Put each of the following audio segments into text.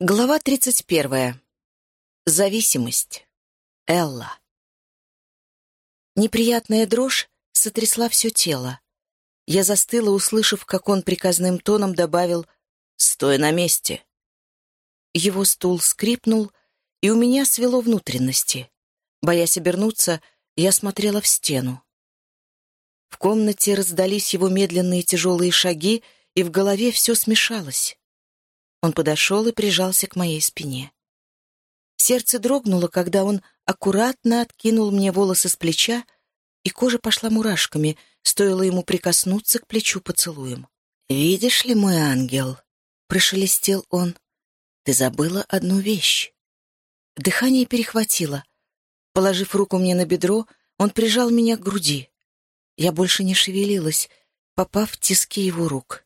Глава 31. Зависимость. Элла. Неприятная дрожь сотрясла все тело. Я застыла, услышав, как он приказным тоном добавил «Стой на месте». Его стул скрипнул, и у меня свело внутренности. Боясь обернуться, я смотрела в стену. В комнате раздались его медленные тяжелые шаги, и в голове все смешалось. Он подошел и прижался к моей спине. Сердце дрогнуло, когда он аккуратно откинул мне волосы с плеча, и кожа пошла мурашками, стоило ему прикоснуться к плечу поцелуем. «Видишь ли, мой ангел?» — прошелестел он. «Ты забыла одну вещь». Дыхание перехватило. Положив руку мне на бедро, он прижал меня к груди. Я больше не шевелилась, попав в тиски его рук.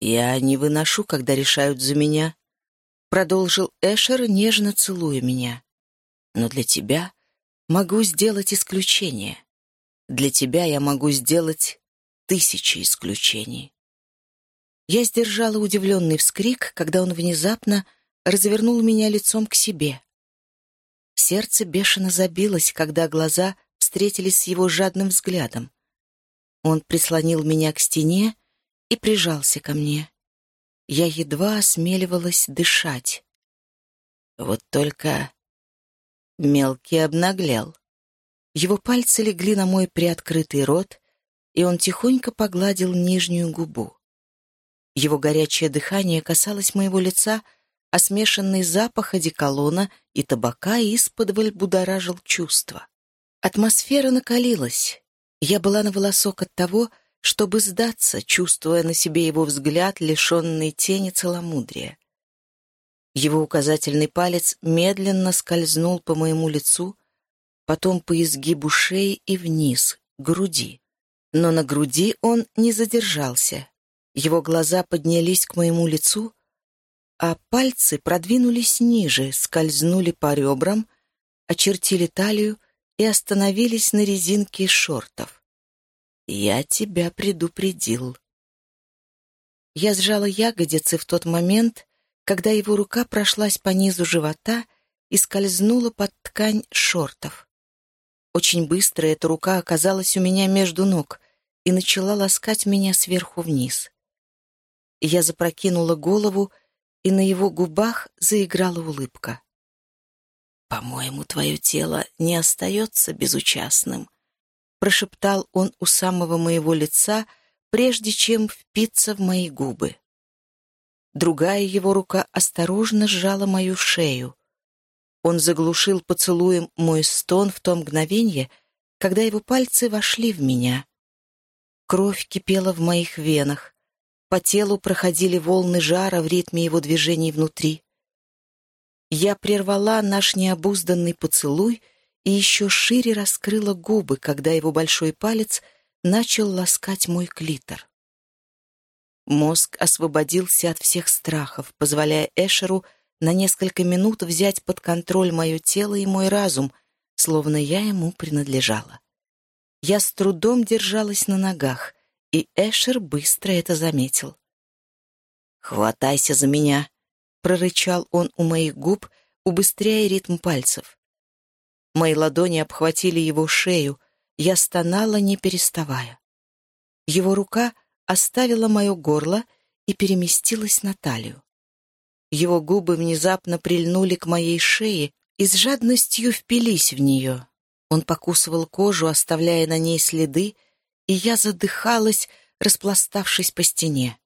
«Я не выношу, когда решают за меня», — продолжил Эшер, нежно целуя меня. «Но для тебя могу сделать исключение. Для тебя я могу сделать тысячи исключений». Я сдержала удивленный вскрик, когда он внезапно развернул меня лицом к себе. Сердце бешено забилось, когда глаза встретились с его жадным взглядом. Он прислонил меня к стене и прижался ко мне. Я едва осмеливалась дышать. Вот только мелкий обнаглел. Его пальцы легли на мой приоткрытый рот, и он тихонько погладил нижнюю губу. Его горячее дыхание касалось моего лица, а смешанный запах одеколона и табака исподволь будоражил чувства. Атмосфера накалилась. Я была на волосок от того, чтобы сдаться, чувствуя на себе его взгляд, лишенный тени целомудрия. Его указательный палец медленно скользнул по моему лицу, потом по изгибу шеи и вниз, к груди. Но на груди он не задержался. Его глаза поднялись к моему лицу, а пальцы продвинулись ниже, скользнули по ребрам, очертили талию и остановились на резинке шортов. «Я тебя предупредил». Я сжала ягодицы в тот момент, когда его рука прошлась по низу живота и скользнула под ткань шортов. Очень быстро эта рука оказалась у меня между ног и начала ласкать меня сверху вниз. Я запрокинула голову, и на его губах заиграла улыбка. «По-моему, твое тело не остается безучастным», прошептал он у самого моего лица, прежде чем впиться в мои губы. Другая его рука осторожно сжала мою шею. Он заглушил поцелуем мой стон в то мгновение, когда его пальцы вошли в меня. Кровь кипела в моих венах. По телу проходили волны жара в ритме его движений внутри. Я прервала наш необузданный поцелуй — и еще шире раскрыла губы, когда его большой палец начал ласкать мой клитор. Мозг освободился от всех страхов, позволяя Эшеру на несколько минут взять под контроль мое тело и мой разум, словно я ему принадлежала. Я с трудом держалась на ногах, и Эшер быстро это заметил. «Хватайся за меня!» — прорычал он у моих губ, убыстряя ритм пальцев. Мои ладони обхватили его шею, я стонала, не переставая. Его рука оставила мое горло и переместилась на талию. Его губы внезапно прильнули к моей шее и с жадностью впились в нее. Он покусывал кожу, оставляя на ней следы, и я задыхалась, распластавшись по стене.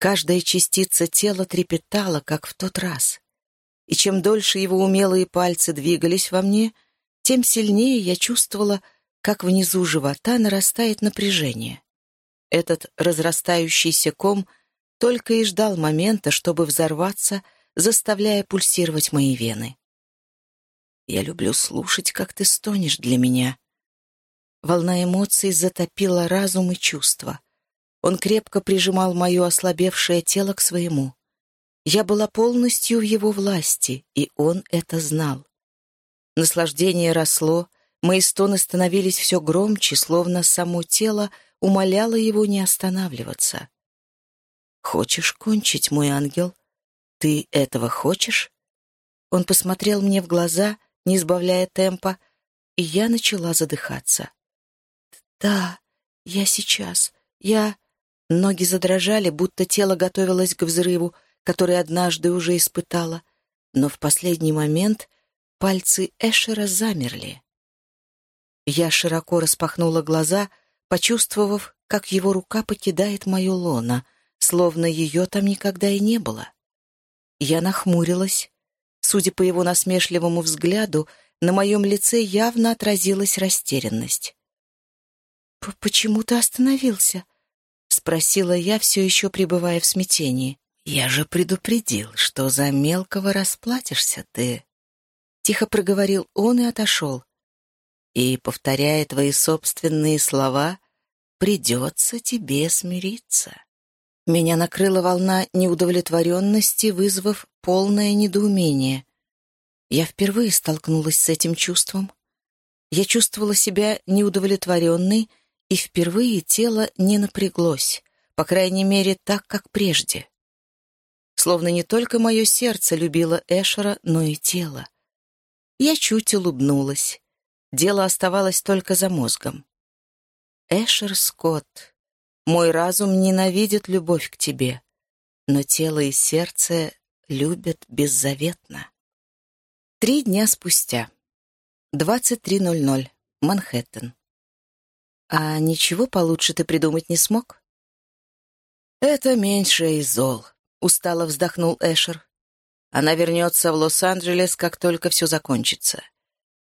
Каждая частица тела трепетала, как в тот раз. И чем дольше его умелые пальцы двигались во мне, тем сильнее я чувствовала, как внизу живота нарастает напряжение. Этот разрастающийся ком только и ждал момента, чтобы взорваться, заставляя пульсировать мои вены. «Я люблю слушать, как ты стонешь для меня». Волна эмоций затопила разум и чувства. Он крепко прижимал мое ослабевшее тело к своему. Я была полностью в его власти, и он это знал. Наслаждение росло, мои стоны становились все громче, словно само тело умоляло его не останавливаться. «Хочешь кончить, мой ангел?» «Ты этого хочешь?» Он посмотрел мне в глаза, не избавляя темпа, и я начала задыхаться. «Да, я сейчас. Я...» Ноги задрожали, будто тело готовилось к взрыву, который однажды уже испытала, но в последний момент пальцы Эшера замерли. Я широко распахнула глаза, почувствовав, как его рука покидает мою лоно, словно ее там никогда и не было. Я нахмурилась. Судя по его насмешливому взгляду, на моем лице явно отразилась растерянность. «Почему ты остановился?» — спросила я, все еще пребывая в смятении. «Я же предупредил, что за мелкого расплатишься ты», — тихо проговорил он и отошел. «И, повторяя твои собственные слова, придется тебе смириться». Меня накрыла волна неудовлетворенности, вызвав полное недоумение. Я впервые столкнулась с этим чувством. Я чувствовала себя неудовлетворенной, и впервые тело не напряглось, по крайней мере, так, как прежде. Словно не только мое сердце любило Эшера, но и тело. Я чуть улыбнулась. Дело оставалось только за мозгом. Эшер Скотт, мой разум ненавидит любовь к тебе, но тело и сердце любят беззаветно. Три дня спустя. 23.00. Манхэттен. А ничего получше ты придумать не смог? Это меньше из зол, устало вздохнул Эшер. Она вернется в Лос-Анджелес, как только все закончится.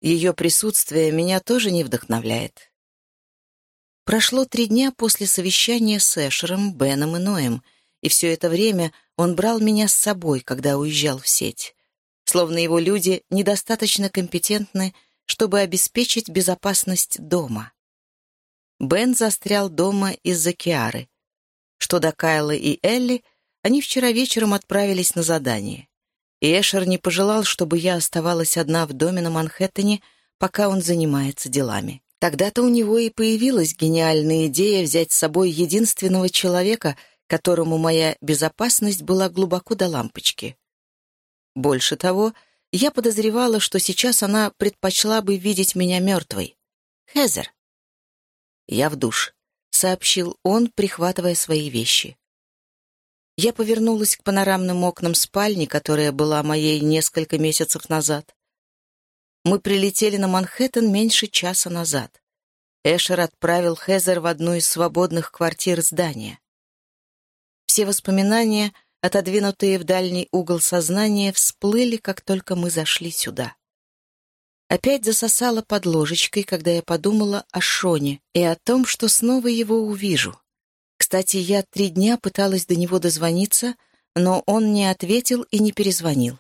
Ее присутствие меня тоже не вдохновляет. Прошло три дня после совещания с Эшером, Беном и Ноем, и все это время он брал меня с собой, когда уезжал в сеть словно его люди недостаточно компетентны, чтобы обеспечить безопасность дома. Бен застрял дома из-за Киары. Что до Кайла и Элли, они вчера вечером отправились на задание. И Эшер не пожелал, чтобы я оставалась одна в доме на Манхэттене, пока он занимается делами. Тогда-то у него и появилась гениальная идея взять с собой единственного человека, которому моя безопасность была глубоко до лампочки. Больше того, я подозревала, что сейчас она предпочла бы видеть меня мертвой. Хезер. «Я в душ», — сообщил он, прихватывая свои вещи. Я повернулась к панорамным окнам спальни, которая была моей несколько месяцев назад. Мы прилетели на Манхэттен меньше часа назад. Эшер отправил Хезер в одну из свободных квартир здания. Все воспоминания — отодвинутые в дальний угол сознания, всплыли, как только мы зашли сюда. Опять засосала под ложечкой, когда я подумала о Шоне и о том, что снова его увижу. Кстати, я три дня пыталась до него дозвониться, но он не ответил и не перезвонил.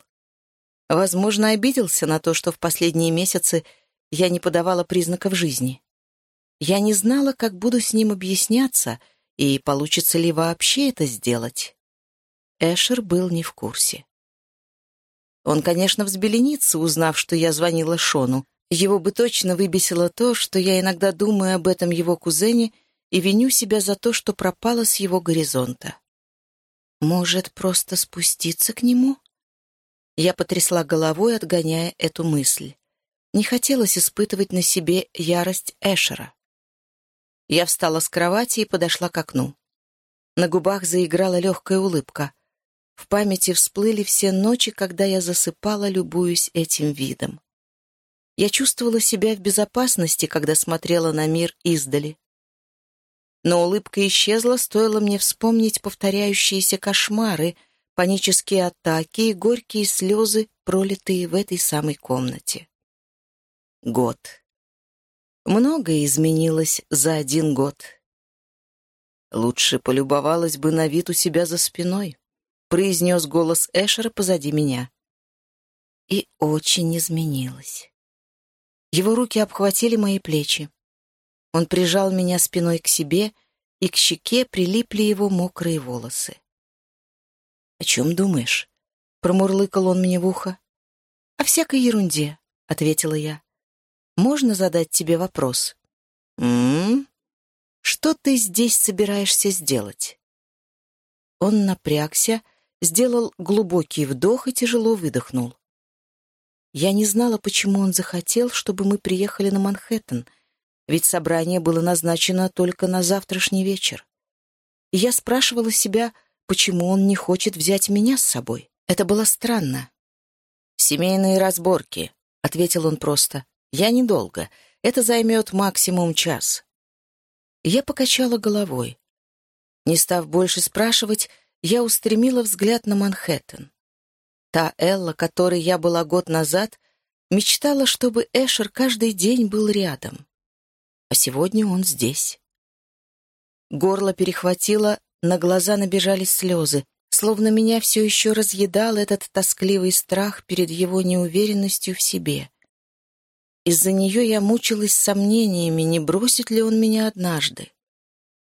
Возможно, обиделся на то, что в последние месяцы я не подавала признаков жизни. Я не знала, как буду с ним объясняться, и получится ли вообще это сделать. Эшер был не в курсе. Он, конечно, взбеленится, узнав, что я звонила Шону. Его бы точно выбесило то, что я иногда думаю об этом его кузене и виню себя за то, что пропала с его горизонта. Может, просто спуститься к нему? Я потрясла головой, отгоняя эту мысль. Не хотелось испытывать на себе ярость Эшера. Я встала с кровати и подошла к окну. На губах заиграла легкая улыбка. В памяти всплыли все ночи, когда я засыпала, любуясь этим видом. Я чувствовала себя в безопасности, когда смотрела на мир издали. Но улыбка исчезла, стоило мне вспомнить повторяющиеся кошмары, панические атаки и горькие слезы, пролитые в этой самой комнате. Год. Многое изменилось за один год. Лучше полюбовалась бы на вид у себя за спиной. — произнес голос Эшера позади меня. И очень изменилась. Его руки обхватили мои плечи. Он прижал меня спиной к себе, и к щеке прилипли его мокрые волосы. «О чем думаешь?» — промурлыкал он мне в ухо. «О всякой ерунде», — ответила я. «Можно задать тебе вопрос?» «М-м-м? Что ты здесь собираешься сделать?» Он напрягся, сделал глубокий вдох и тяжело выдохнул. Я не знала, почему он захотел, чтобы мы приехали на Манхэттен, ведь собрание было назначено только на завтрашний вечер. И я спрашивала себя, почему он не хочет взять меня с собой. Это было странно. «Семейные разборки», — ответил он просто. «Я недолго. Это займет максимум час». Я покачала головой. Не став больше спрашивать, я устремила взгляд на Манхэттен. Та Элла, которой я была год назад, мечтала, чтобы Эшер каждый день был рядом. А сегодня он здесь. Горло перехватило, на глаза набежали слезы, словно меня все еще разъедал этот тоскливый страх перед его неуверенностью в себе. Из-за нее я мучилась сомнениями, не бросит ли он меня однажды.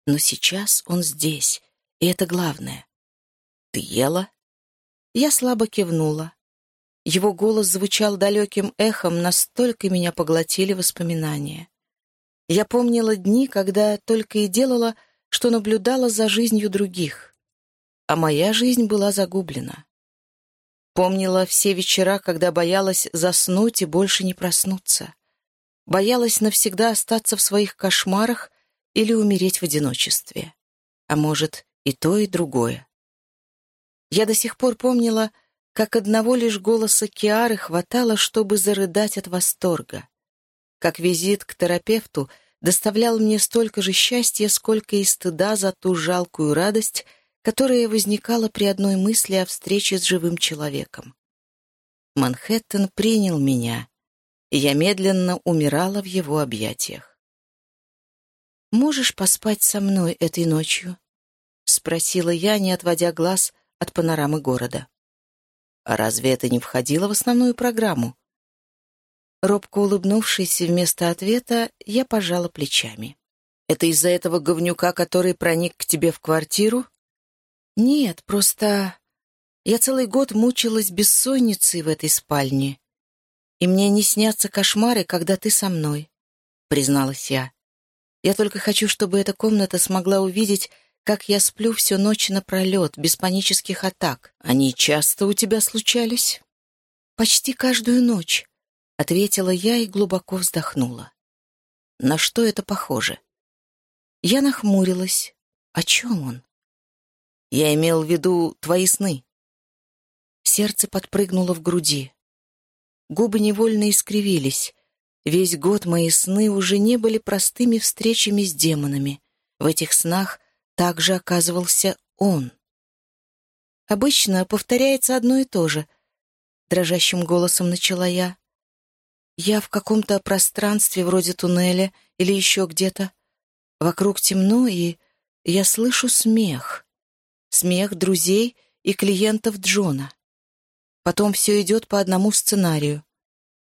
Но сейчас он здесь, и это главное. «Ты ела?» Я слабо кивнула. Его голос звучал далеким эхом, настолько меня поглотили воспоминания. Я помнила дни, когда только и делала, что наблюдала за жизнью других. А моя жизнь была загублена. Помнила все вечера, когда боялась заснуть и больше не проснуться. Боялась навсегда остаться в своих кошмарах или умереть в одиночестве. А может, и то, и другое. Я до сих пор помнила, как одного лишь голоса Киары хватало, чтобы зарыдать от восторга. Как визит к терапевту доставлял мне столько же счастья, сколько и стыда за ту жалкую радость, которая возникала при одной мысли о встрече с живым человеком. Манхэттен принял меня, и я медленно умирала в его объятиях. «Можешь поспать со мной этой ночью?» — спросила я, не отводя глаз от панорамы города. А разве это не входило в основную программу? Робко улыбнувшись вместо ответа, я пожала плечами. «Это из-за этого говнюка, который проник к тебе в квартиру?» «Нет, просто я целый год мучилась бессонницей в этой спальне, и мне не снятся кошмары, когда ты со мной», — призналась я. «Я только хочу, чтобы эта комната смогла увидеть, как я сплю всю ночь напролет, без панических атак. Они часто у тебя случались? Почти каждую ночь, — ответила я и глубоко вздохнула. На что это похоже? Я нахмурилась. О чем он? Я имел в виду твои сны. Сердце подпрыгнуло в груди. Губы невольно искривились. Весь год мои сны уже не были простыми встречами с демонами. В этих снах также оказывался он. Обычно повторяется одно и то же. Дрожащим голосом начала я. Я в каком-то пространстве вроде туннеля или еще где-то. Вокруг темно, и я слышу смех. Смех друзей и клиентов Джона. Потом все идет по одному сценарию.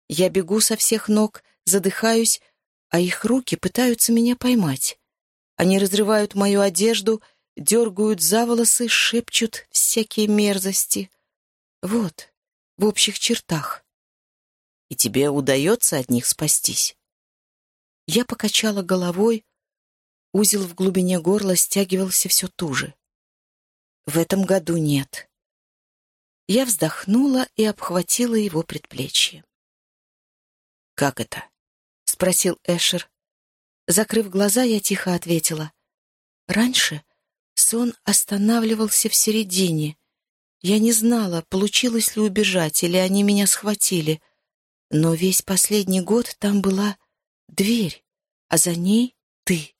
Я бегу со всех ног, задыхаюсь, а их руки пытаются меня поймать. Они разрывают мою одежду, дергают за волосы, шепчут всякие мерзости. Вот, в общих чертах. И тебе удается от них спастись? Я покачала головой, узел в глубине горла стягивался все туже. В этом году нет. Я вздохнула и обхватила его предплечье. «Как это?» — спросил Эшер. Закрыв глаза, я тихо ответила. Раньше сон останавливался в середине. Я не знала, получилось ли убежать, или они меня схватили. Но весь последний год там была дверь, а за ней ты.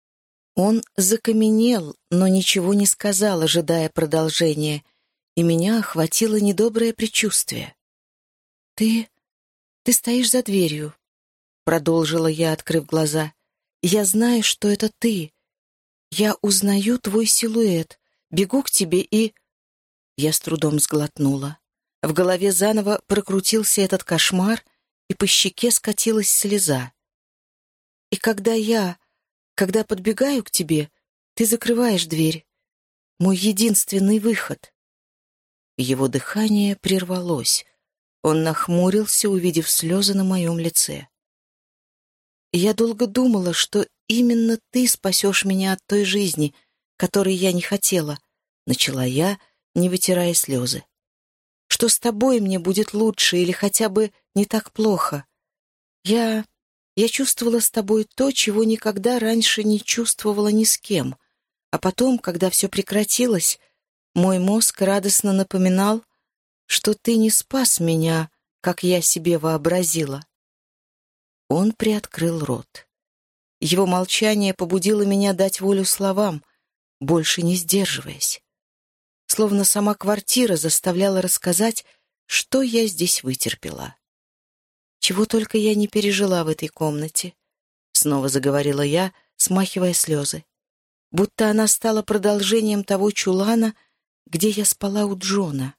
Он закаменел, но ничего не сказал, ожидая продолжения, и меня охватило недоброе предчувствие. «Ты... ты стоишь за дверью», — продолжила я, открыв глаза. Я знаю, что это ты. Я узнаю твой силуэт, бегу к тебе и...» Я с трудом сглотнула. В голове заново прокрутился этот кошмар, и по щеке скатилась слеза. «И когда я... когда подбегаю к тебе, ты закрываешь дверь. Мой единственный выход». Его дыхание прервалось. Он нахмурился, увидев слезы на моем лице. Я долго думала, что именно ты спасешь меня от той жизни, которой я не хотела, начала я, не вытирая слезы. «Что с тобой мне будет лучше или хотя бы не так плохо? Я... я чувствовала с тобой то, чего никогда раньше не чувствовала ни с кем. А потом, когда все прекратилось, мой мозг радостно напоминал, что ты не спас меня, как я себе вообразила. Он приоткрыл рот. Его молчание побудило меня дать волю словам, больше не сдерживаясь. Словно сама квартира заставляла рассказать, что я здесь вытерпела. Чего только я не пережила в этой комнате, снова заговорила я, смахивая слезы. Будто она стала продолжением того чулана, где я спала у Джона.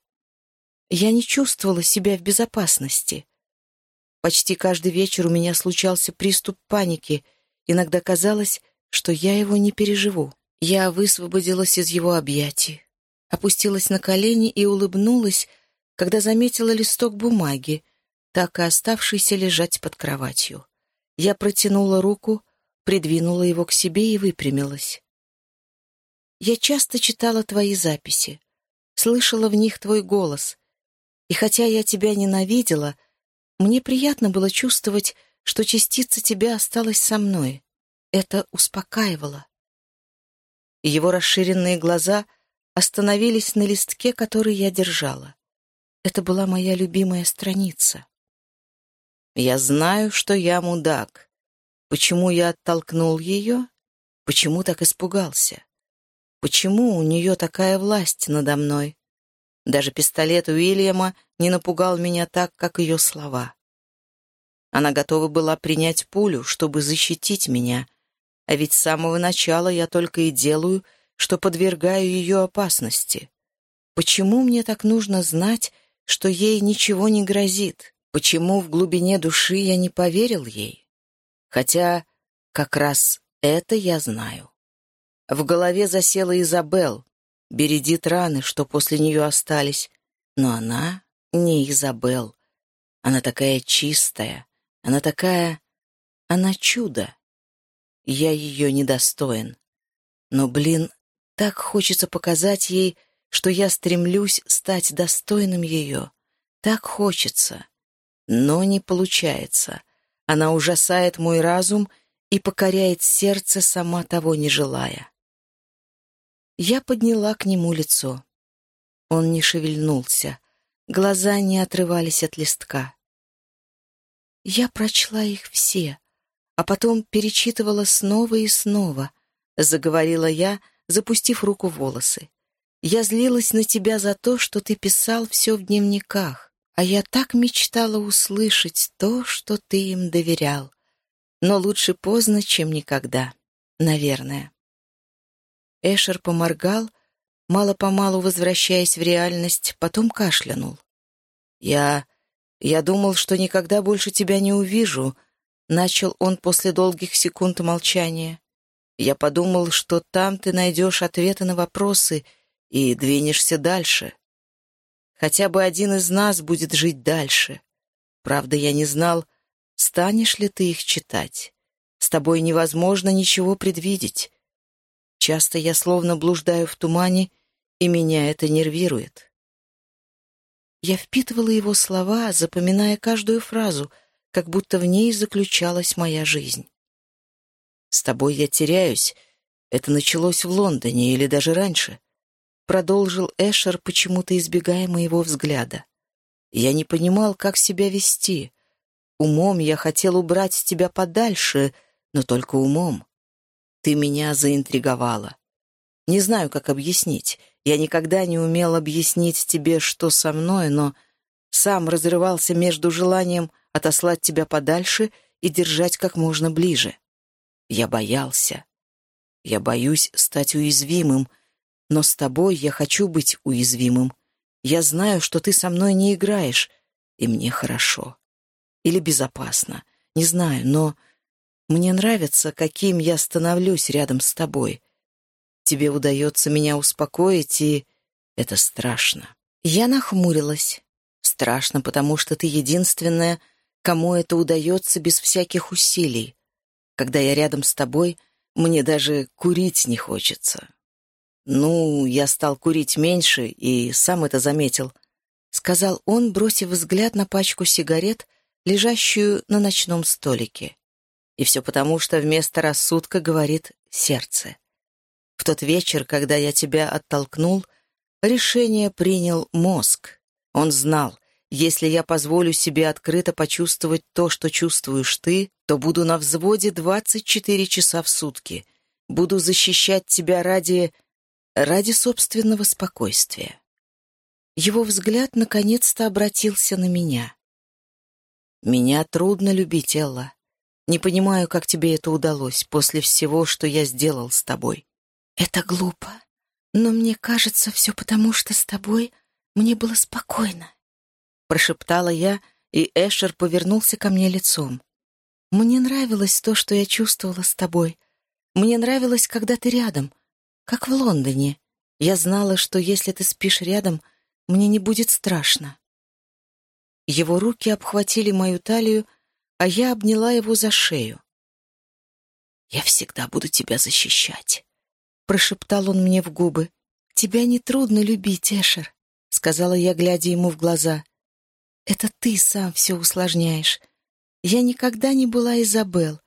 Я не чувствовала себя в безопасности. Почти каждый вечер у меня случался приступ паники. Иногда казалось, что я его не переживу. Я высвободилась из его объятий, опустилась на колени и улыбнулась, когда заметила листок бумаги, так и оставшийся лежать под кроватью. Я протянула руку, придвинула его к себе и выпрямилась. Я часто читала твои записи, слышала в них твой голос, и хотя я тебя ненавидела, мне приятно было чувствовать, что частица тебя осталась со мной. Это успокаивало. Его расширенные глаза остановились на листке, который я держала. Это была моя любимая страница. Я знаю, что я мудак. Почему я оттолкнул ее? Почему так испугался? Почему у нее такая власть надо мной? Даже пистолет Уильяма не напугал меня так, как ее слова. Она готова была принять пулю, чтобы защитить меня, а ведь с самого начала я только и делаю, что подвергаю ее опасности. Почему мне так нужно знать, что ей ничего не грозит? Почему в глубине души я не поверил ей? Хотя как раз это я знаю. В голове засела Изабел, бередит раны, что после нее остались. Но она не Изабел. Она такая чистая, она такая... Она чудо. Я ее недостоин. Но, блин, так хочется показать ей, что я стремлюсь стать достойным ее. Так хочется. Но не получается. Она ужасает мой разум и покоряет сердце, сама того не желая. Я подняла к нему лицо. Он не шевельнулся. Глаза не отрывались от листка. Я прочла их все, а потом перечитывала снова и снова, заговорила я, запустив руку в волосы. Я злилась на тебя за то, что ты писал все в дневниках, а я так мечтала услышать то, что ты им доверял. Но лучше поздно, чем никогда, наверное. Эшер поморгал, мало-помалу возвращаясь в реальность, потом кашлянул. «Я... я думал, что никогда больше тебя не увижу», — начал он после долгих секунд молчания. «Я подумал, что там ты найдешь ответы на вопросы и двинешься дальше. Хотя бы один из нас будет жить дальше. Правда, я не знал, станешь ли ты их читать. С тобой невозможно ничего предвидеть. Часто я словно блуждаю в тумане, и меня это нервирует. Я впитывала его слова, запоминая каждую фразу, как будто в ней заключалась моя жизнь. «С тобой я теряюсь. Это началось в Лондоне или даже раньше», — продолжил Эшер, почему-то избегая моего взгляда. «Я не понимал, как себя вести. Умом я хотел убрать тебя подальше, но только умом. Ты меня заинтриговала. Не знаю, как объяснить. Я никогда не умел объяснить тебе, что со мной, но сам разрывался между желанием отослать тебя подальше и держать как можно ближе. Я боялся. Я боюсь стать уязвимым, но с тобой я хочу быть уязвимым. Я знаю, что ты со мной не играешь, и мне хорошо. Или безопасно. Не знаю, но мне нравится, каким я становлюсь рядом с тобой. Тебе удается меня успокоить, и это страшно. Я нахмурилась. Страшно, потому что ты единственная, кому это удается без всяких усилий. Когда я рядом с тобой, мне даже курить не хочется. «Ну, я стал курить меньше и сам это заметил», — сказал он, бросив взгляд на пачку сигарет, лежащую на ночном столике. И все потому, что вместо рассудка говорит сердце. В тот вечер, когда я тебя оттолкнул, решение принял мозг. Он знал, если я позволю себе открыто почувствовать то, что чувствуешь ты, то буду на взводе 24 часа в сутки. Буду защищать тебя ради ради собственного спокойствия. Его взгляд наконец-то обратился на меня. «Меня трудно любить, Элла. Не понимаю, как тебе это удалось после всего, что я сделал с тобой». «Это глупо, но мне кажется, все потому, что с тобой мне было спокойно», — прошептала я, и Эшер повернулся ко мне лицом. «Мне нравилось то, что я чувствовала с тобой. Мне нравилось, когда ты рядом, как в Лондоне. Я знала, что если ты спишь рядом, мне не будет страшно. Его руки обхватили мою талию, а я обняла его за шею. «Я всегда буду тебя защищать», — прошептал он мне в губы. «Тебя нетрудно любить, Эшер», — сказала я, глядя ему в глаза. «Это ты сам все усложняешь. Я никогда не была Изабел.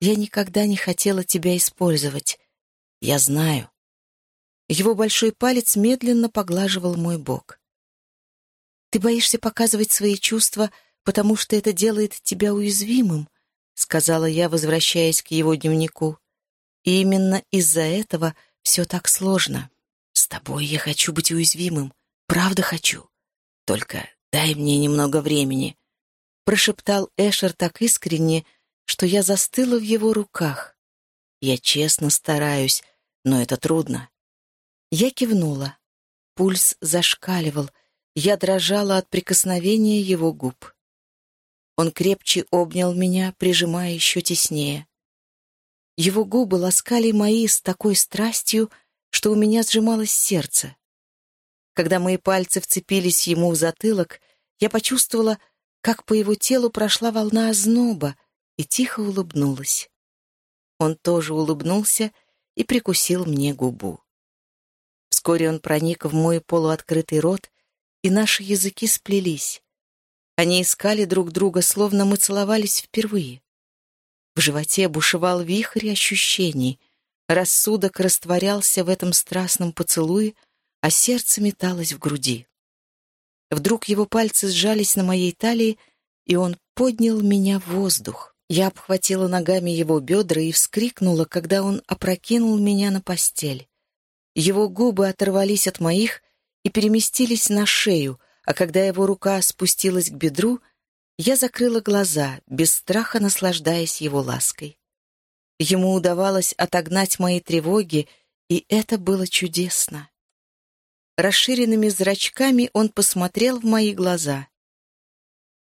Я никогда не хотела тебя использовать. Я знаю. Его большой палец медленно поглаживал мой бок. «Ты боишься показывать свои чувства, потому что это делает тебя уязвимым», — сказала я, возвращаясь к его дневнику. «И именно из-за этого все так сложно. С тобой я хочу быть уязвимым, правда хочу. Только дай мне немного времени», — прошептал Эшер так искренне, что я застыла в его руках. «Я честно стараюсь, но это трудно. Я кивнула. Пульс зашкаливал. Я дрожала от прикосновения его губ. Он крепче обнял меня, прижимая еще теснее. Его губы ласкали мои с такой страстью, что у меня сжималось сердце. Когда мои пальцы вцепились ему в затылок, я почувствовала, как по его телу прошла волна озноба, и тихо улыбнулась. Он тоже улыбнулся и прикусил мне губу. Вскоре он проник в мой полуоткрытый рот, и наши языки сплелись. Они искали друг друга, словно мы целовались впервые. В животе бушевал вихрь ощущений. Рассудок растворялся в этом страстном поцелуе, а сердце металось в груди. Вдруг его пальцы сжались на моей талии, и он поднял меня в воздух. Я обхватила ногами его бедра и вскрикнула, когда он опрокинул меня на постель. Его губы оторвались от моих и переместились на шею, а когда его рука спустилась к бедру, я закрыла глаза, без страха наслаждаясь его лаской. Ему удавалось отогнать мои тревоги, и это было чудесно. Расширенными зрачками он посмотрел в мои глаза.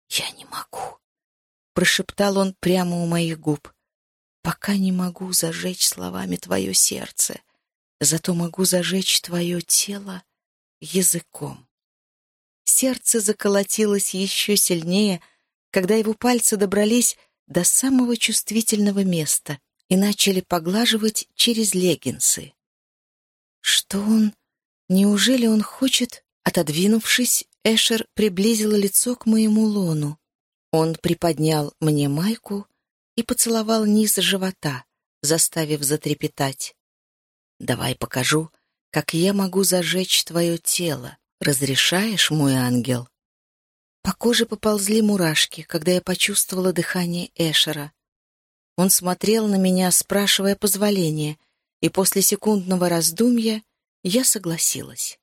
«Я не могу», — прошептал он прямо у моих губ. «Пока не могу зажечь словами твое сердце», зато могу зажечь твое тело языком. Сердце заколотилось еще сильнее, когда его пальцы добрались до самого чувствительного места и начали поглаживать через леггинсы. Что он... Неужели он хочет... Отодвинувшись, Эшер приблизил лицо к моему лону. Он приподнял мне майку и поцеловал низ живота, заставив затрепетать. Давай покажу, как я могу зажечь твое тело. Разрешаешь, мой ангел?» По коже поползли мурашки, когда я почувствовала дыхание Эшера. Он смотрел на меня, спрашивая позволения, и после секундного раздумья я согласилась.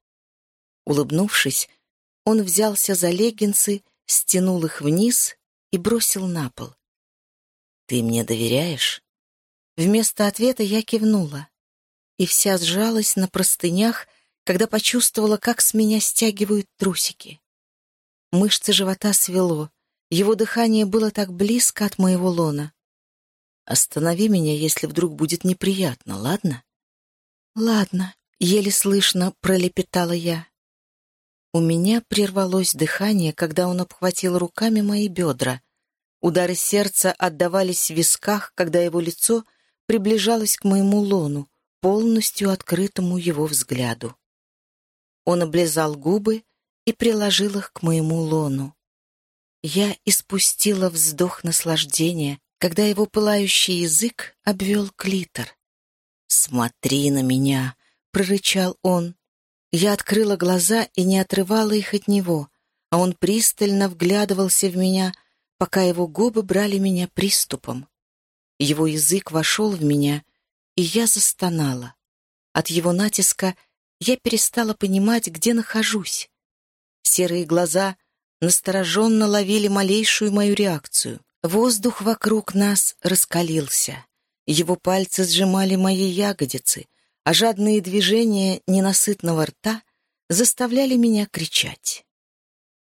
Улыбнувшись, он взялся за леггинсы, стянул их вниз и бросил на пол. «Ты мне доверяешь?» Вместо ответа я кивнула и вся сжалась на простынях, когда почувствовала, как с меня стягивают трусики. Мышцы живота свело, его дыхание было так близко от моего лона. «Останови меня, если вдруг будет неприятно, ладно?» «Ладно», — еле слышно пролепетала я. У меня прервалось дыхание, когда он обхватил руками мои бедра. Удары сердца отдавались в висках, когда его лицо приближалось к моему лону, полностью открытому его взгляду. Он облизал губы и приложил их к моему лону. Я испустила вздох наслаждения, когда его пылающий язык обвел клитор. «Смотри на меня!» — прорычал он. Я открыла глаза и не отрывала их от него, а он пристально вглядывался в меня, пока его губы брали меня приступом. Его язык вошел в меня, и я застонала. От его натиска я перестала понимать, где нахожусь. Серые глаза настороженно ловили малейшую мою реакцию. Воздух вокруг нас раскалился. Его пальцы сжимали мои ягодицы, а жадные движения ненасытного рта заставляли меня кричать.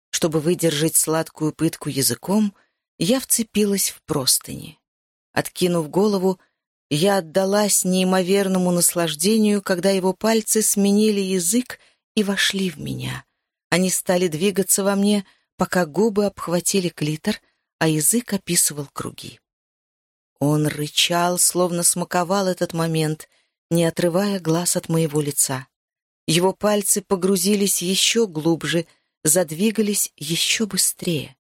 Чтобы выдержать сладкую пытку языком, я вцепилась в простыни. Откинув голову, я отдалась неимоверному наслаждению, когда его пальцы сменили язык и вошли в меня. Они стали двигаться во мне, пока губы обхватили клитор, а язык описывал круги. Он рычал, словно смаковал этот момент, не отрывая глаз от моего лица. Его пальцы погрузились еще глубже, задвигались еще быстрее.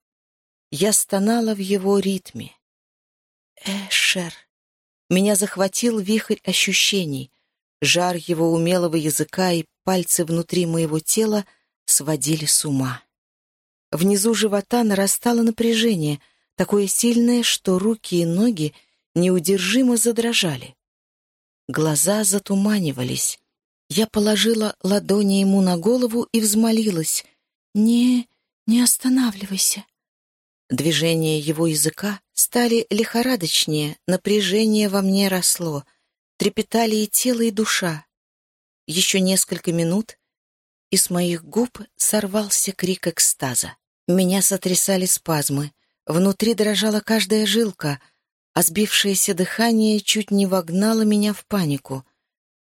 Я стонала в его ритме. «Эшер!» Меня захватил вихрь ощущений. Жар его умелого языка и пальцы внутри моего тела сводили с ума. Внизу живота нарастало напряжение, такое сильное, что руки и ноги неудержимо задрожали. Глаза затуманивались. Я положила ладони ему на голову и взмолилась. «Не, не останавливайся». Движения его языка стали лихорадочнее, напряжение во мне росло, трепетали и тело, и душа. Еще несколько минут, и с моих губ сорвался крик экстаза. Меня сотрясали спазмы, внутри дрожала каждая жилка, а сбившееся дыхание чуть не вогнало меня в панику.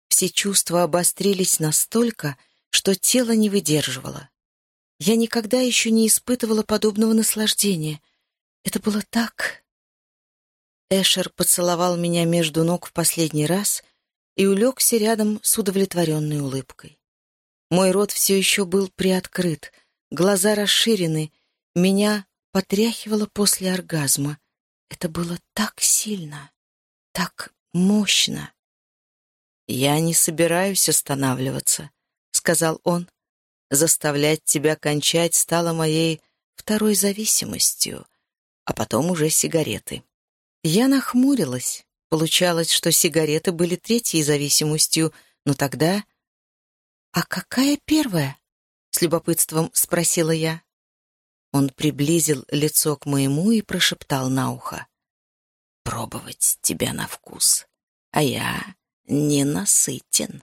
Все чувства обострились настолько, что тело не выдерживало. Я никогда еще не испытывала подобного наслаждения. Это было так... Эшер поцеловал меня между ног в последний раз и улегся рядом с удовлетворенной улыбкой. Мой рот все еще был приоткрыт, глаза расширены, меня потряхивало после оргазма. Это было так сильно, так мощно. «Я не собираюсь останавливаться», — сказал он. «Заставлять тебя кончать стало моей второй зависимостью, а потом уже сигареты». Я нахмурилась. Получалось, что сигареты были третьей зависимостью, но тогда... «А какая первая?» — с любопытством спросила я. Он приблизил лицо к моему и прошептал на ухо. «Пробовать тебя на вкус, а я ненасытен».